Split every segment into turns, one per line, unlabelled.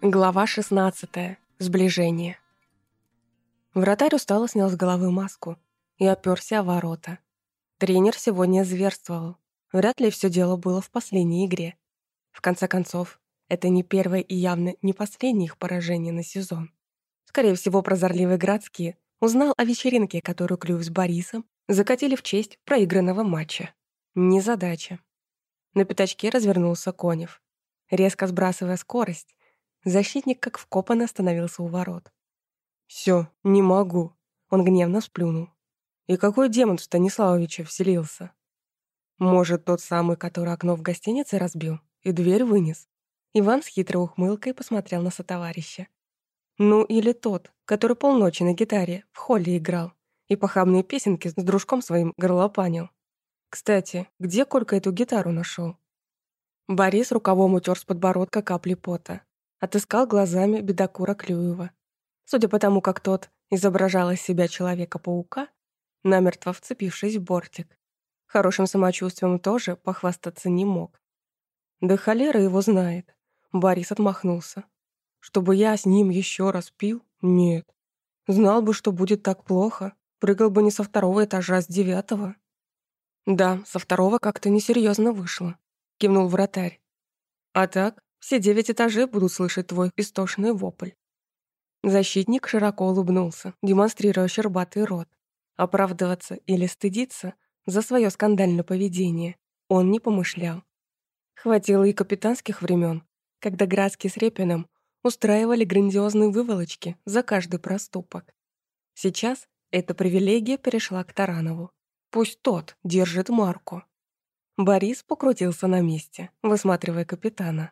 Глава 16. Сближение. Вратарь устало снял с головы маску и оперся о ворота. Тренер сегодня зверствовал. Вряд ли все дело было в последней игре. В конце концов, это не первое и явно не последнее их поражение на сезон. Скорее всего, прозорливый Градский узнал о вечеринке, которую Клюв с Борисом закатили в честь проигранного матча. Незадача. На пятачке развернулся Конев. Резко сбрасывая скорость, Защитник как вкопанно остановился у ворот. «Всё, не могу», — он гневно сплюнул. «И какой демон в Станиславовича вселился?» «Может, тот самый, который окно в гостинице разбил и дверь вынес?» Иван с хитрой ухмылкой посмотрел на сотоварища. «Ну, или тот, который полночи на гитаре в холле играл и похабные песенки с дружком своим горлопанил. Кстати, где Колька эту гитару нашел? Борис рукавом утер с подбородка капли пота. Отыскал глазами бедокура Клюева. Судя по тому, как тот изображал из себя Человека-паука, намертво вцепившись в бортик. Хорошим самочувствием тоже похвастаться не мог. Да холера его знает. Борис отмахнулся. Чтобы я с ним еще раз пил? Нет. Знал бы, что будет так плохо, прыгал бы не со второго этажа, а с девятого. Да, со второго как-то несерьезно вышло, кивнул вратарь. А так, все девять этажей будут слышать твой истошный вопль». Защитник широко улыбнулся, демонстрируя щербатый рот. Оправдываться или стыдиться за свое скандальное поведение он не помышлял. Хватило и капитанских времен, когда Градский с Репиным устраивали грандиозные выволочки за каждый проступок. Сейчас эта привилегия перешла к Таранову. Пусть тот держит марку. Борис покрутился на месте, высматривая капитана.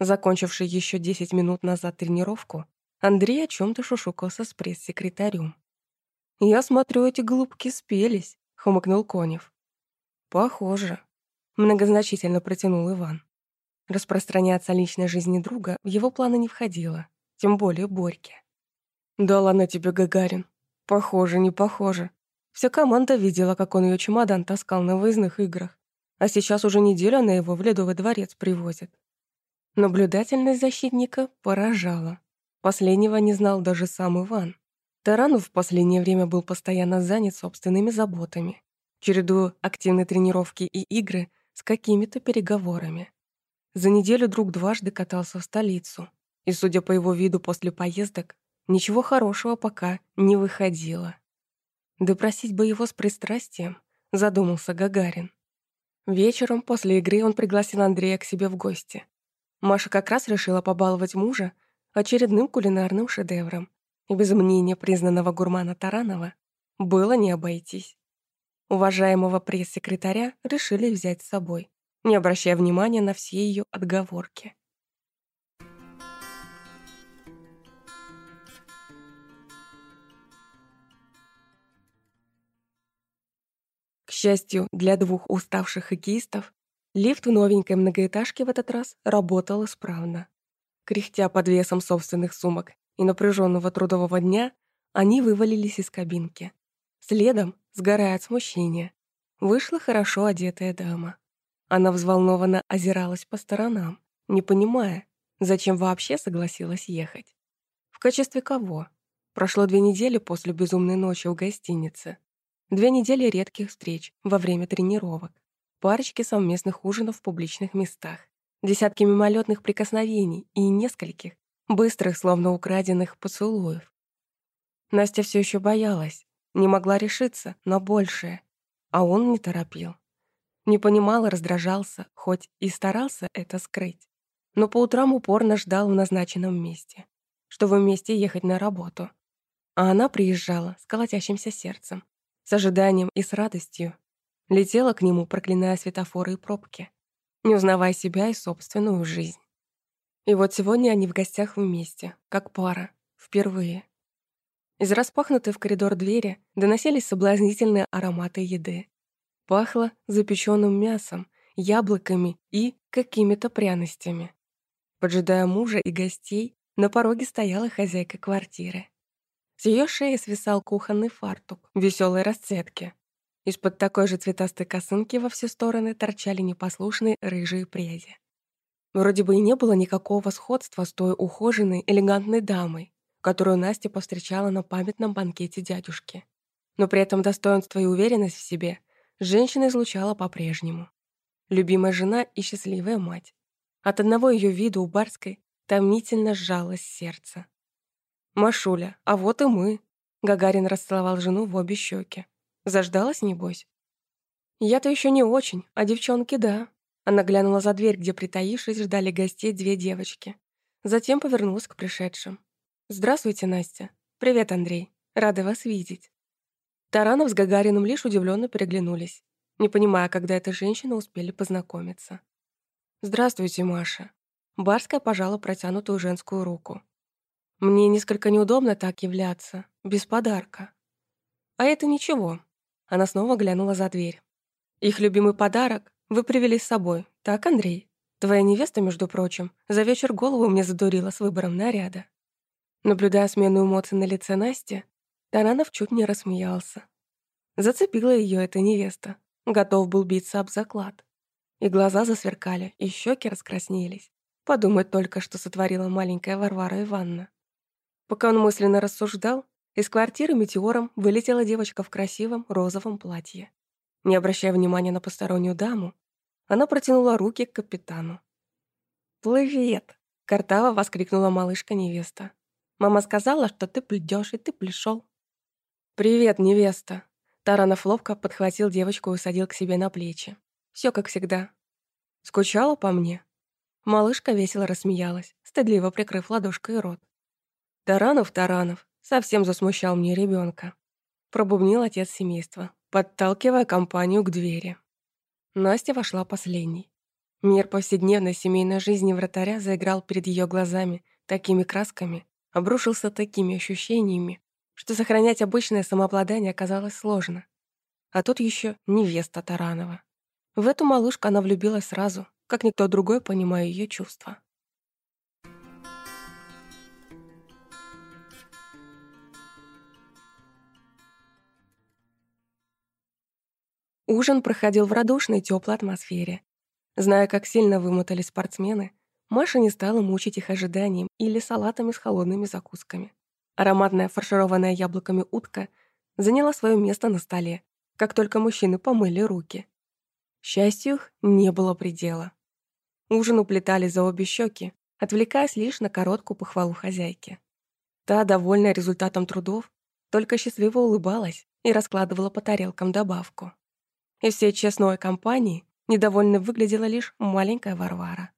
Закончивший еще 10 минут назад тренировку, Андрей о чем то шушукался с пресс-секретарем. «Я смотрю, эти голубки спелись», — хмыкнул Конев. «Похоже», — многозначительно протянул Иван. Распространяться о личной жизни друга в его планы не входило, тем более Борьке. «Да ладно тебе, Гагарин. Похоже, не похоже. Вся команда видела, как он ее чемодан таскал на выездных играх, а сейчас уже неделю она его в Ледовый дворец привозит. Наблюдательность защитника поражала. Последнего не знал даже сам Иван. Таранов в последнее время был постоянно занят собственными заботами, чередуя активные тренировки и игры с какими-то переговорами. За неделю друг дважды катался в столицу, и, судя по его виду после поездок, ничего хорошего пока не выходило. Допросить бы его с пристрастием, задумался Гагарин. Вечером после игры он пригласил Андрея к себе в гости. Маша как раз решила побаловать мужа очередным кулинарным шедевром, и без мнения признанного гурмана Таранова было не обойтись. Уважаемого пресс-секретаря решили взять с собой, не обращая внимания на все ее отговорки. К счастью для двух уставших хоккеистов, Лифт в новенькой многоэтажке в этот раз работал исправно. Кряхтя под весом собственных сумок и напряженного трудового дня, они вывалились из кабинки. Следом, сгорая от смущения, вышла хорошо одетая дама. Она взволнованно озиралась по сторонам, не понимая, зачем вообще согласилась ехать. В качестве кого? Прошло две недели после безумной ночи в гостинице. Две недели редких встреч во время тренировок парочки совместных ужинов в публичных местах, десятки мимолетных прикосновений и нескольких, быстрых, словно украденных поцелуев. Настя все еще боялась, не могла решиться на большее, а он не торопил. Не понимал и раздражался, хоть и старался это скрыть. Но по утрам упорно ждал в назначенном месте, чтобы вместе ехать на работу. А она приезжала с колотящимся сердцем, с ожиданием и с радостью, Летела к нему, проклиная светофоры и пробки, не узнавая себя и собственную жизнь. И вот сегодня они в гостях вместе, как пара, впервые. Из распахнутой в коридор двери доносились соблазнительные ароматы еды. Пахло запеченным мясом, яблоками и какими-то пряностями. Поджидая мужа и гостей, на пороге стояла хозяйка квартиры. С ее шеи свисал кухонный фартук веселой расцветки. Из-под такой же цветастой косынки во все стороны торчали непослушные рыжие пряди. Вроде бы и не было никакого сходства с той ухоженной, элегантной дамой, которую Настя повстречала на памятном банкете дядюшки. Но при этом достоинство и уверенность в себе женщина излучала по-прежнему. Любимая жена и счастливая мать. От одного ее вида у Барской томительно сжалось сердце. «Машуля, а вот и мы», — Гагарин расцеловал жену в обе щеки. «Заждалась, небось?» «Я-то еще не очень, а девчонки — да». Она глянула за дверь, где, притаившись, ждали гостей две девочки. Затем повернулась к пришедшим. «Здравствуйте, Настя. Привет, Андрей. Рада вас видеть». Таранов с Гагариным лишь удивленно переглянулись, не понимая, когда эта женщина успели познакомиться. «Здравствуйте, Маша». Барская пожала протянутую женскую руку. «Мне несколько неудобно так являться, без подарка». «А это ничего». Она снова глянула за дверь. «Их любимый подарок вы привели с собой, так, Андрей? Твоя невеста, между прочим, за вечер голову мне задурила с выбором наряда». Наблюдая смену эмоций на лице Насти, Таранов чуть не рассмеялся. Зацепила ее эта невеста. Готов был биться об заклад. И глаза засверкали, и щеки раскраснелись. Подумать только, что сотворила маленькая Варвара Ивановна. Пока он мысленно рассуждал, из квартиры метеором вылетела девочка в красивом розовом платье. Не обращая внимания на постороннюю даму, она протянула руки к капитану. «Привет!» — картаво воскликнула малышка-невеста. Мама сказала, что ты плетёшь, и ты пришёл. «Привет, невеста!» Таранов ловко подхватил девочку и усадил к себе на плечи. Всё как всегда. «Скучала по мне?» Малышка весело рассмеялась, стыдливо прикрыв ладошкой рот. «Таранов, Таранов, совсем засмущал мне ребёнка. Пробубнил отец семейства, подталкивая компанию к двери. Настя вошла последней. Мир повседневной семейной жизни вратаря заиграл перед её глазами такими красками, обрушился такими ощущениями, что сохранять обычное самообладание оказалось сложно. А тут еще невеста Таранова. В эту малышку она влюбилась сразу, как никто другой, понимая ее чувства. Ужин проходил в радушной теплой атмосфере. Зная, как сильно вымотали спортсмены, Маша не стала мучить их ожиданием или салатами с холодными закусками. Ароматная фаршированная яблоками утка заняла свое место на столе, как только мужчины помыли руки. Счастью их не было предела. Ужин уплетали за обе щеки, отвлекаясь лишь на короткую похвалу хозяйки. Та, довольная результатом трудов, только счастливо улыбалась и раскладывала по тарелкам добавку. Из всей честной компании недовольной выглядела лишь маленькая Варвара.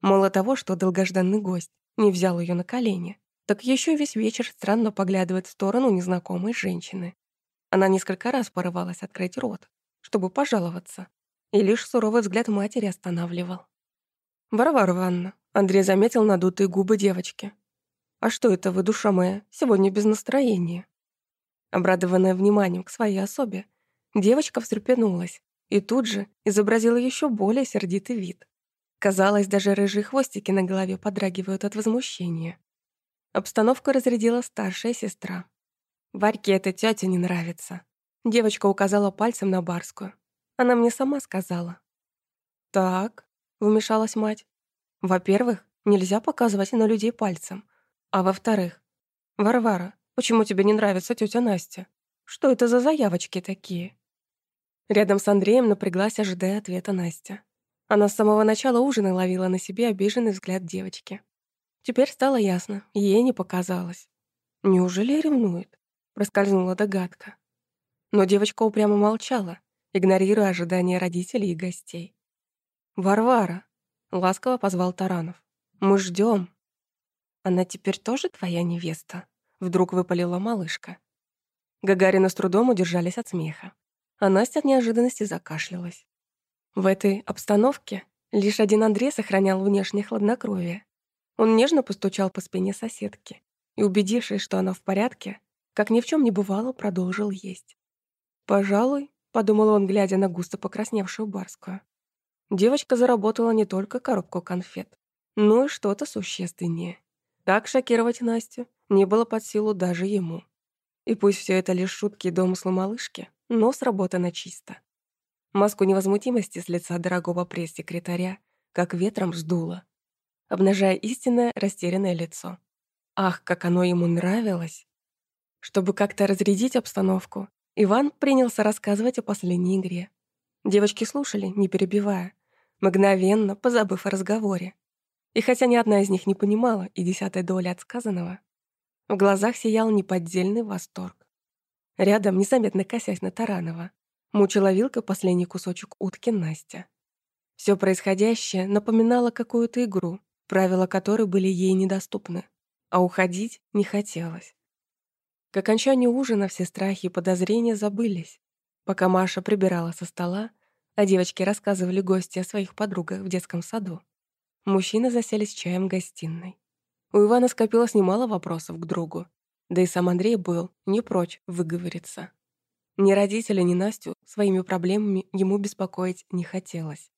Мало того, что долгожданный гость не взял ее на колени, так еще весь вечер странно поглядывает в сторону незнакомой женщины. Она несколько раз порывалась открыть рот, чтобы пожаловаться, и лишь суровый взгляд матери останавливал. «Варвара Ивановна», — Андрей заметил надутые губы девочки. «А что это вы, душа моя, сегодня без настроения?» Обрадованная вниманием к своей особе, девочка встрепенулась и тут же изобразила еще более сердитый вид. Казалось, даже рыжие хвостики на голове подрагивают от возмущения. Обстановку разрядила старшая сестра. Варьке эта тетя не нравится. Девочка указала пальцем на Барскую. Она мне сама сказала. «Так», — вмешалась мать. «Во-первых, нельзя показывать на людей пальцем. А во-вторых, Варвара, почему тебе не нравится тетя Настя? Что это за заявочки такие?» Рядом с Андреем напряглась, ожидая ответа Настя. Она с самого начала ужина ловила на себе обиженный взгляд девочки. Теперь стало ясно, ей не показалось. «Неужели ревнует?» — проскользнула догадка. Но девочка упрямо молчала, игнорируя ожидания родителей и гостей. «Варвара!» — ласково позвал Таранов. «Мы ждем. «Она теперь тоже твоя невеста?» — вдруг выпалила малышка. Гагарина с трудом удержались от смеха, а Настя от неожиданности закашлялась. В этой обстановке лишь один Андрей сохранял внешнее хладнокровие. Он нежно постучал по спине соседки и, убедившись, что она в порядке, как ни в чем не бывало, продолжил есть. «Пожалуй», — подумал он, глядя на густо покрасневшую барскую, девочка заработала не только коробку конфет, но и что-то существеннее. Так шокировать Настю не было под силу даже ему. И пусть все это лишь шутки и домыслы малышки, но сработано чисто. Маску невозмутимости с лица дорогого пресс-секретаря как ветром сдуло. обнажая истинное растерянное лицо. Ах, как оно ему нравилось! Чтобы как-то разрядить обстановку, Иван принялся рассказывать о последней игре. Девочки слушали, не перебивая, мгновенно позабыв о разговоре. И хотя ни одна из них не понимала и десятой доли от сказанного, в глазах сиял неподдельный восторг. Рядом, незаметно косясь на Таранова, мучила вилка последний кусочек утки Настя. Все происходящее напоминало какую-то игру, правила которой были ей недоступны, а уходить не хотелось. К окончанию ужина все страхи и подозрения забылись. Пока Маша прибирала со стола, а девочки рассказывали гости о своих подругах в детском саду, мужчины засели с чаем в гостиной. У Ивана скопилось немало вопросов к другу, да и сам Андрей был не прочь выговориться. Ни родителя, ни Настю своими проблемами ему беспокоить не хотелось,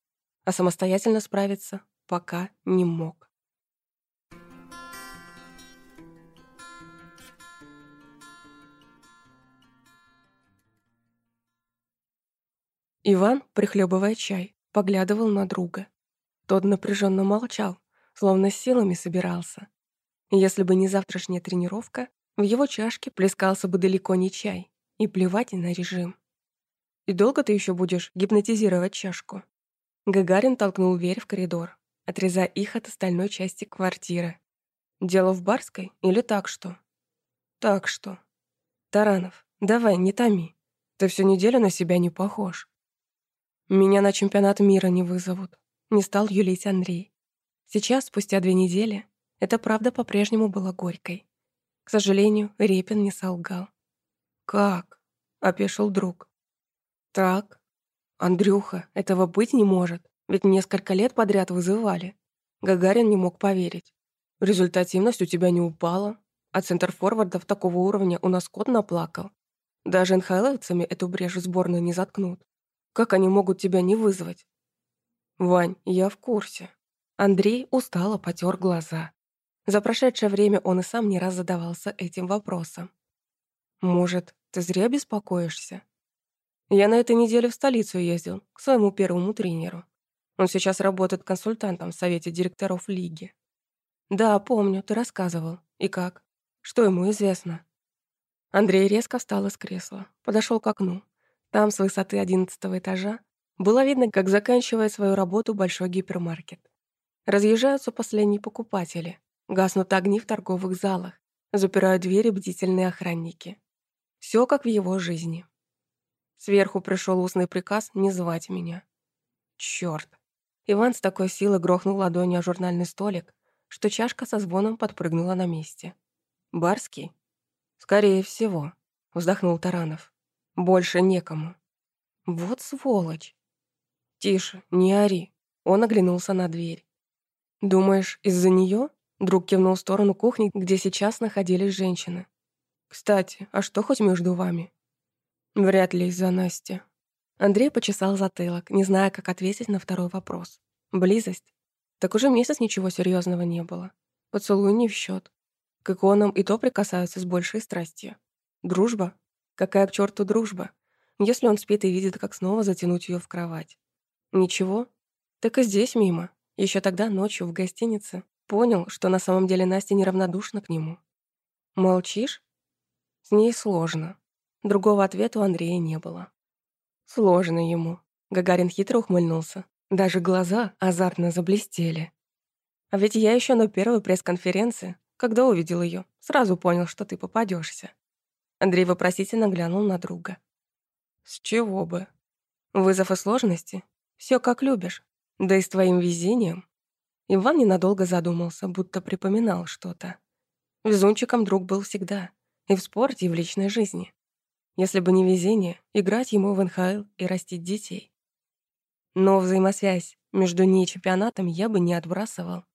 а самостоятельно справиться пока не мог. Иван, прихлебывая чай, поглядывал на друга. Тот напряженно молчал, словно силами собирался. Если бы не завтрашняя тренировка, в его чашке плескался бы далеко не чай, и плевать на режим. «И долго ты еще будешь гипнотизировать чашку?» Гагарин толкнул дверь в коридор, отрезая их от остальной части квартиры. «Дело в Барской или так что?» «Так что?» «Таранов, давай, не томи. Ты всю неделю на себя не похож». «Меня на чемпионат мира не вызовут», — не стал юлить Андрей. Сейчас, спустя две недели, эта правда по-прежнему была горькой. К сожалению, Репин не солгал. «Как?» — опешил друг. «Так. Андрюха, этого быть не может, ведь несколько лет подряд вызывали. Гагарин не мог поверить. Результативность у тебя не упала, а центр форвардов такого уровня у нас кот наплакал. Даже НХЛовцами эту брешь сборную не заткнут. Как они могут тебя не вызвать?» «Вань, я в курсе». Андрей устало потер глаза. За прошедшее время он и сам не раз задавался этим вопросом. Может, ты зря беспокоишься? Я на этой неделе в столицу ездил, к своему первому тренеру. Он сейчас работает консультантом в совете директоров лиги. Да, помню, ты рассказывал. И как? Что ему известно? Андрей резко встал из кресла, подошел к окну. Там, с высоты одиннадцатого этажа, было видно, как заканчивает свою работу большой гипермаркет. Разъезжаются последние покупатели. Гаснут огни в торговых залах, запирают двери бдительные охранники. Все как в его жизни. Сверху пришел устный приказ не звать меня. Черт! Иван с такой силой грохнул ладонью о журнальный столик, что чашка со звоном подпрыгнула на месте. «Барский?» «Скорее всего», — вздохнул Таранов. «Больше некому». «Вот сволочь!» «Тише, не ори!» Он оглянулся на дверь. «Думаешь, из-за нее? Друг кивнул в сторону кухни, где сейчас находились женщины. «Кстати, а что хоть между вами?» «Вряд ли из-за Насти». Андрей почесал затылок, не зная, как ответить на второй вопрос. «Близость?» Так уже месяц ничего серьезного не было. Поцелуй не в счет. К иконам и то прикасаются с большей страстью. Дружба? Какая к черту дружба? Если он спит и видит, как снова затянуть ее в кровать. Ничего? Так и здесь мимо. Еще тогда ночью в гостинице Понял, что на самом деле Настя неравнодушна к нему. «Молчишь?» С ней сложно. Другого ответа у Андрея не было. Сложно ему. Гагарин хитро ухмыльнулся. Даже глаза азартно заблестели. А ведь я еще на первой пресс-конференции, когда увидел ее, сразу понял, что ты попадешься. Андрей вопросительно глянул на друга. С чего бы? Вызов и сложности? Все как любишь. Да и с твоим везением Иван ненадолго задумался, будто припоминал что-то. Везунчиком друг был всегда. И в спорте, и в личной жизни. Если бы не везение, играть ему в НХЛ и растить детей. Но взаимосвязь между ней и чемпионатом я бы не отбрасывал.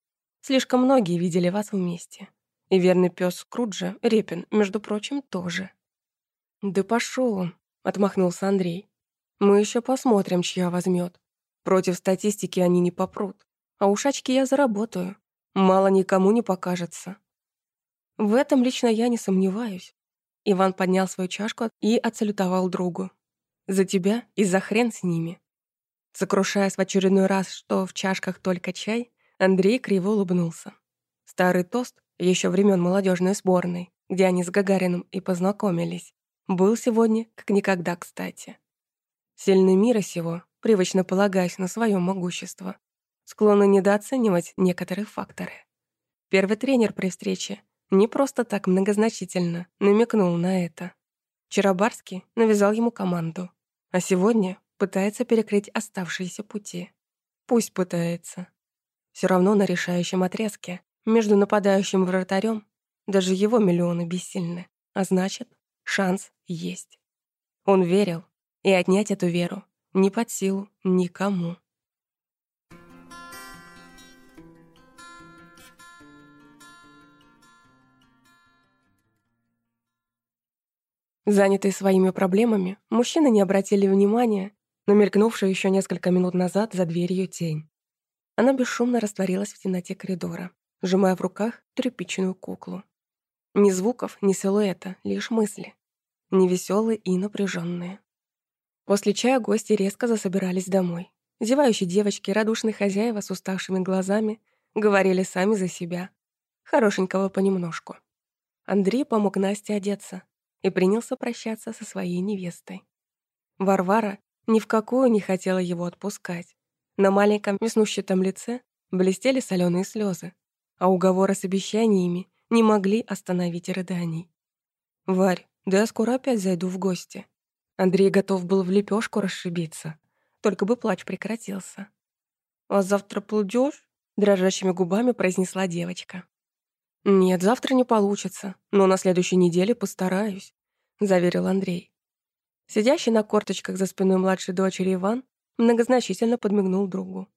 Слишком многие видели вас вместе. И верный пес Скруджа, Репин, между прочим, тоже. «Да пошел он», — отмахнулся Андрей. «Мы еще посмотрим, чья возьмет. Против статистики они не попрут а ушачки я заработаю. Мало никому не покажется. В этом лично я не сомневаюсь. Иван поднял свою чашку и отсалютовал другу. «За тебя и за хрен с ними». Сокрушаясь в очередной раз, что в чашках только чай, Андрей криво улыбнулся. Старый тост, еще времен молодежной сборной, где они с Гагариным и познакомились, был сегодня как никогда кстати. Сильный мира сего, привычно полагаясь на свое могущество, склонны недооценивать некоторые факторы. Первый тренер при встрече не просто так многозначительно намекнул на это. Вчера Барский навязал ему команду, а сегодня пытается перекрыть оставшиеся пути. Пусть пытается. Все равно на решающем отрезке между нападающим и вратарем даже его миллионы бессильны, а значит, шанс есть. Он верил, и отнять эту веру не под силу никому. Занятые своими проблемами, мужчины не обратили внимания на мелькнувшую еще несколько минут назад за дверью тень. Она бесшумно растворилась в темноте коридора, сжимая в руках тряпичную куклу. Ни звуков, ни силуэта, лишь мысли. Невеселые и напряженные. После чая гости резко засобирались домой. Зевающие девочки, радушные хозяева с уставшими глазами говорили сами за себя. Хорошенького понемножку. Андрей помог Насте одеться и принялся прощаться со своей невестой. Варвара ни в какую не хотела его отпускать. На маленьком веснущатом лице блестели соленые слезы, а уговоры с обещаниями не могли остановить рыданий. «Варь, да я скоро опять зайду в гости». Андрей готов был в лепешку расшибиться, только бы плач прекратился. «А завтра плудешь? дрожащими губами произнесла девочка. «Нет, завтра не получится, но на следующей неделе постараюсь», — заверил Андрей. Сидящий на корточках за спиной младшей дочери Иван многозначительно подмигнул другу.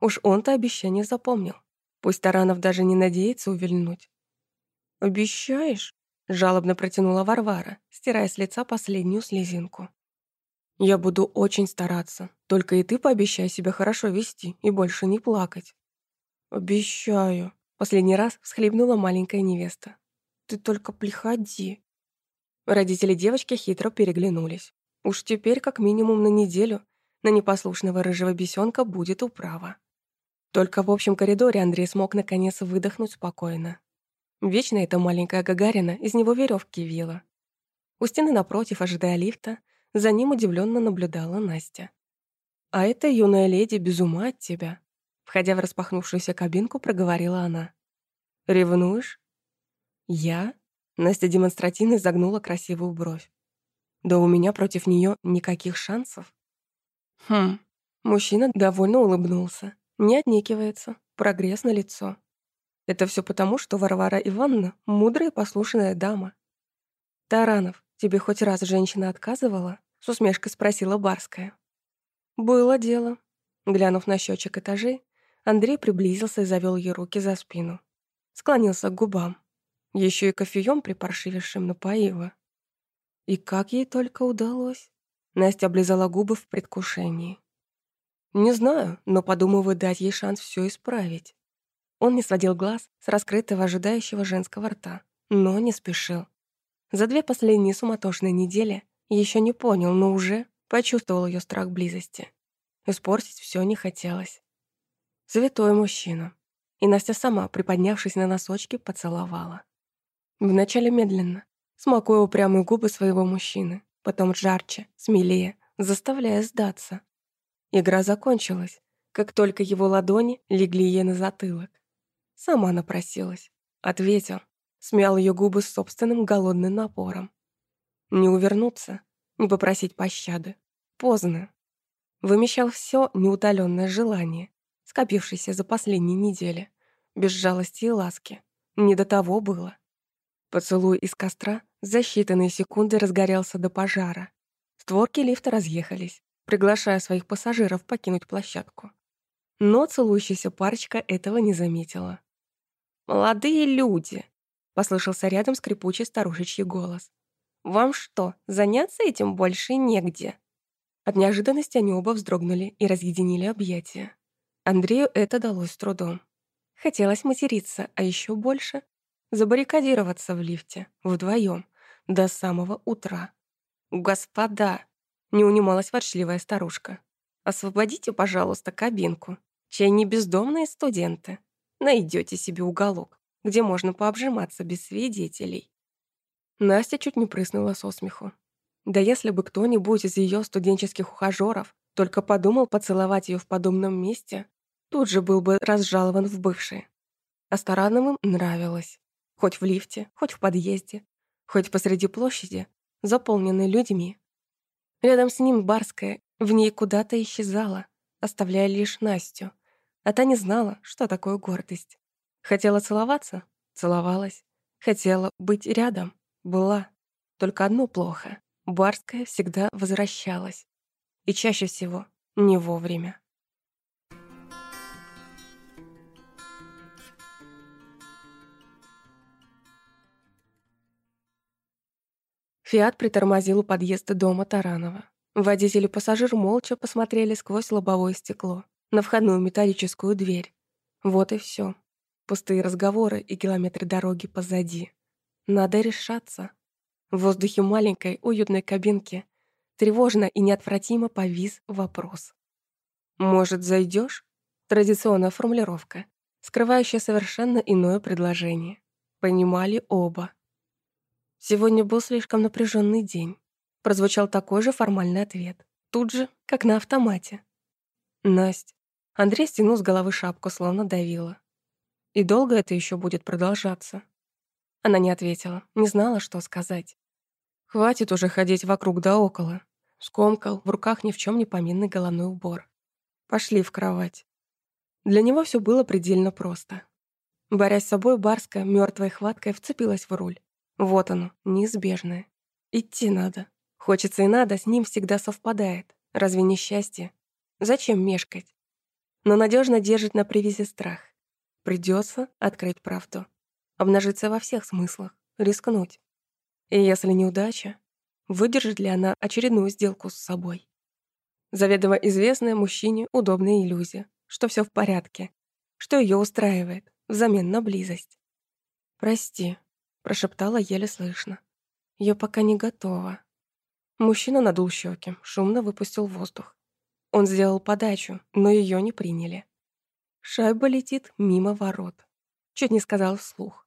Уж он-то обещание запомнил. Пусть Таранов даже не надеется увильнуть. «Обещаешь?» — жалобно протянула Варвара, стирая с лица последнюю слезинку. «Я буду очень стараться. Только и ты пообещай себя хорошо вести и больше не плакать». «Обещаю», — последний раз всхлипнула маленькая невеста. «Ты только приходи». Родители девочки хитро переглянулись. Уж теперь как минимум на неделю на непослушного рыжего бесенка будет управа. Только в общем коридоре Андрей смог наконец выдохнуть спокойно. Вечно эта маленькая Гагарина из него веревки вила. У стены напротив, ожидая лифта, за ним удивленно наблюдала Настя. «А эта юная леди без ума от тебя», входя в распахнувшуюся кабинку, проговорила она. «Ревнуешь?» «Я?» Настя демонстративно загнула красивую бровь. «Да у меня против нее никаких шансов». Хм. Мужчина довольно улыбнулся. Не отнекивается. Прогресс на лицо. Это все потому, что Варвара Ивановна — мудрая и послушная дама. «Таранов, тебе хоть раз женщина отказывала?» — с усмешкой спросила Барская. «Было дело». Глянув на счетчик этажей, Андрей приблизился и завел ей руки за спину. Склонился к губам. Еще и кофеем припаршивившим напоила. И как ей только удалось. Настя облизала губы в предвкушении. «Не знаю, но подумываю дать ей шанс все исправить». Он не сводил глаз с раскрытого ожидающего женского рта, но не спешил. За две последние суматошные недели еще не понял, но уже почувствовал ее страх близости. Испортить все не хотелось. Святой мужчина. И Настя сама, приподнявшись на носочки, поцеловала. Вначале медленно, смакуя упрямые губы своего мужчины, потом жарче, смелее, заставляя сдаться. Игра закончилась, как только его ладони легли ей на затылок. Сама напросилась. Ответил, смял ее губы с собственным голодным напором. Не увернуться, не попросить пощады. Поздно. Вымещал все неутоленное желание, скопившееся за последние недели, без жалости и ласки. Не до того было. Поцелуй из костра за считанные секунды разгорелся до пожара. Створки лифта разъехались, приглашая своих пассажиров покинуть площадку. Но целующаяся парочка этого не заметила. «Молодые люди!» — послышался рядом скрипучий старушечий голос. «Вам что, заняться этим больше негде?» От неожиданности они оба вздрогнули и разъединили объятия. Андрею это далось с трудом. Хотелось материться, а еще больше — забаррикадироваться в лифте, вдвоем, до самого утра. «Господа!» — не унималась ворчливая старушка. «Освободите, пожалуйста, кабинку. Чай не бездомные студенты. Найдете себе уголок, где можно пообжиматься без свидетелей. Настя чуть не прыснула со смеху. Да если бы кто-нибудь из ее студенческих ухажеров только подумал поцеловать ее в подобном месте, тут же был бы разжалован в бывшие. А Старановым нравилось. Хоть в лифте, хоть в подъезде, хоть посреди площади, заполненной людьми. Рядом с ним Барская в ней куда-то исчезала, оставляя лишь Настю. А та не знала, что такое гордость. Хотела целоваться? Целовалась. Хотела быть рядом? Была. Только одно плохо. Барская всегда возвращалась. И чаще всего не вовремя. Фиат притормозил у подъезда дома Таранова. Водитель и пассажир молча посмотрели сквозь лобовое стекло на входную металлическую дверь. Вот и все. Пустые разговоры и километры дороги позади. Надо решаться. В воздухе маленькой, уютной кабинки тревожно и неотвратимо повис вопрос. «Может, зайдешь? Традиционная формулировка, скрывающая совершенно иное предложение. Понимали оба. Сегодня был слишком напряженный день. Прозвучал такой же формальный ответ. Тут же, как на автомате. Насть. Андрей стянул с головы шапку, словно давила. И долго это еще будет продолжаться? Она не ответила, не знала, что сказать. Хватит уже ходить вокруг да около. Скомкал в руках ни в чем не поминный головной убор. Пошли в кровать. Для него все было предельно просто. Борясь с собой, Барская мертвой хваткой вцепилась в руль. Вот оно, неизбежное. Идти надо. Хочется и надо, с ним всегда совпадает. Разве не счастье? Зачем мешкать? Но надежно держит на привязи страх. Придется открыть правду. Обнажиться во всех смыслах. Рискнуть. И если неудача, выдержит ли она очередную сделку с собой? Заведомо известная мужчине удобная иллюзия, что все в порядке, что ее устраивает взамен на близость. «Прости», прошептала еле слышно. Я пока не готова. Мужчина надул щеки, шумно выпустил воздух. Он сделал подачу, но ее не приняли. Шайба летит мимо ворот. Чуть не сказал вслух.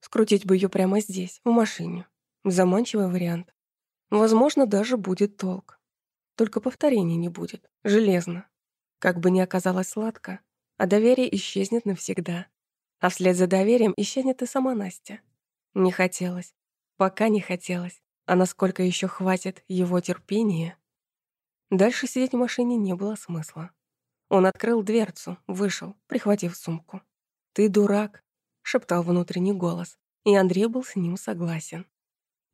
Скрутить бы ее прямо здесь, в машине. Заманчивый вариант. Возможно, даже будет толк. Только повторений не будет. Железно. Как бы ни оказалось сладко, а доверие исчезнет навсегда. А вслед за доверием исчезнет и сама Настя. Не хотелось. Пока не хотелось. А насколько еще хватит его терпения? Дальше сидеть в машине не было смысла. Он открыл дверцу, вышел, прихватив сумку. «Ты дурак», — шептал внутренний голос, и Андрей был с ним согласен.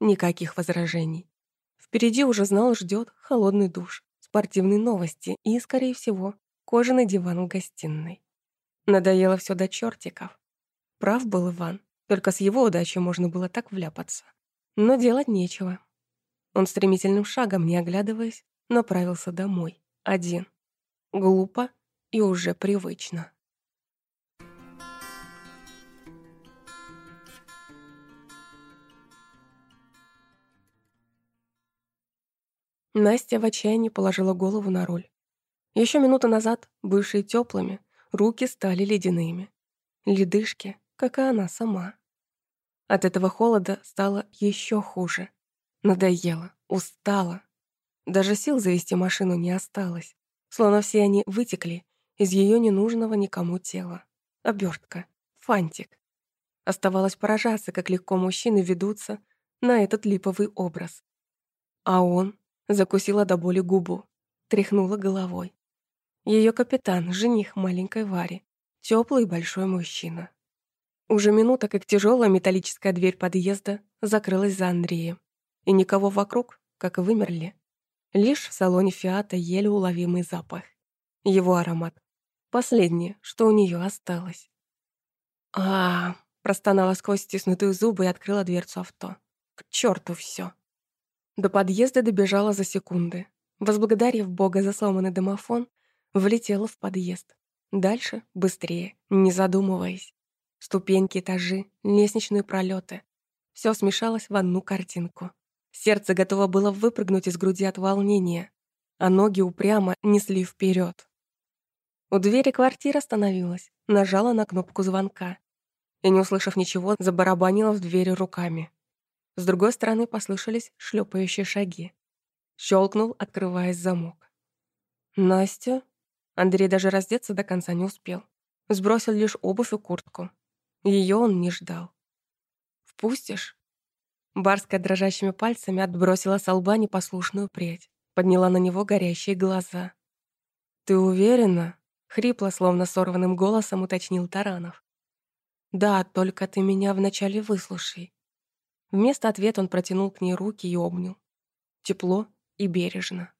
Никаких возражений. Впереди уже знал, ждет холодный душ, спортивные новости и, скорее всего, кожаный диван в гостиной. Надоело все до чертиков. Прав был Иван. Только с его удачей можно было так вляпаться. Но делать нечего. Он стремительным шагом, не оглядываясь, направился домой. Один. Глупо и уже привычно. Настя в отчаянии положила голову на руль. Еще минуту назад, бывшие теплыми, руки стали ледяными. Ледышки, как и она сама. От этого холода стало еще хуже. Надоело, устала. Даже сил завести машину не осталось. Словно все они вытекли из ее ненужного никому тела. Обертка, фантик. Оставалось поражаться, как легко мужчины ведутся на этот липовый образ. А он закусила до боли губу, тряхнула головой. Ее капитан, жених маленькой Вари, теплый большой мужчина. Уже минута, как тяжелая металлическая дверь подъезда закрылась за Андреем. И никого вокруг, как вымерли. Лишь в салоне Фиата еле уловимый запах. Его аромат. Последнее, что у нее осталось. -а простонала сквозь стиснутые зубы и открыла дверцу авто. К черту все. До подъезда добежала за секунды. Возблагодарив Бога за сломанный домофон, влетела в подъезд. Дальше быстрее, не задумываясь. Ступеньки, этажи, лестничные пролеты. Все смешалось в одну картинку. Сердце готово было выпрыгнуть из груди от волнения, а ноги упрямо несли вперед. У двери квартиры остановилась, нажала на кнопку звонка и, не услышав ничего, забарабанила в двери руками. С другой стороны послышались шлепающие шаги. Щелкнул, открываясь замок. «Настя?» Андрей даже раздеться до конца не успел. Сбросил лишь обувь и куртку. Ее он не ждал. «Впустишь?» Барская дрожащими пальцами отбросила с лба непослушную прядь, подняла на него горящие глаза. «Ты уверена?» — хрипло, словно сорванным голосом уточнил Таранов. «Да, только ты меня вначале выслушай». Вместо ответа он протянул к ней руки и обнял. Тепло и бережно.